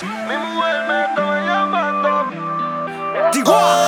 Mi mujer me está llamando. Digo. Ah.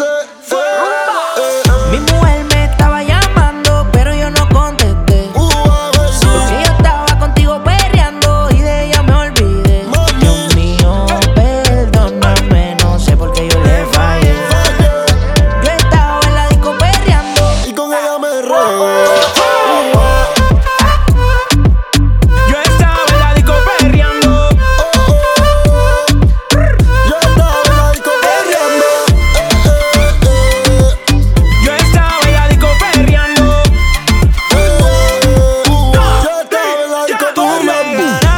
is a Boom.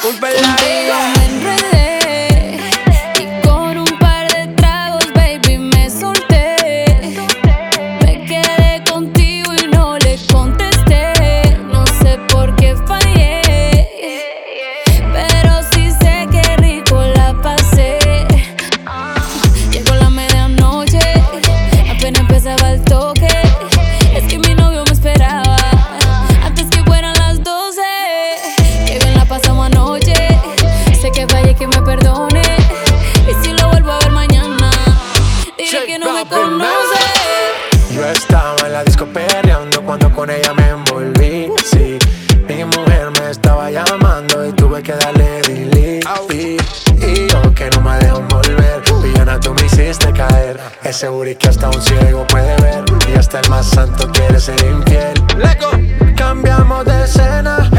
Culpa cuando con ella me envolví. Sí, mi mujer me estaba llamando y tuve que darle delete. Y yo que no me dejo volver, pillona tú me hiciste caer. Ese booty que hasta un ciego puede ver y hasta el más santo quiere ser infiel. Cambiamos de escena.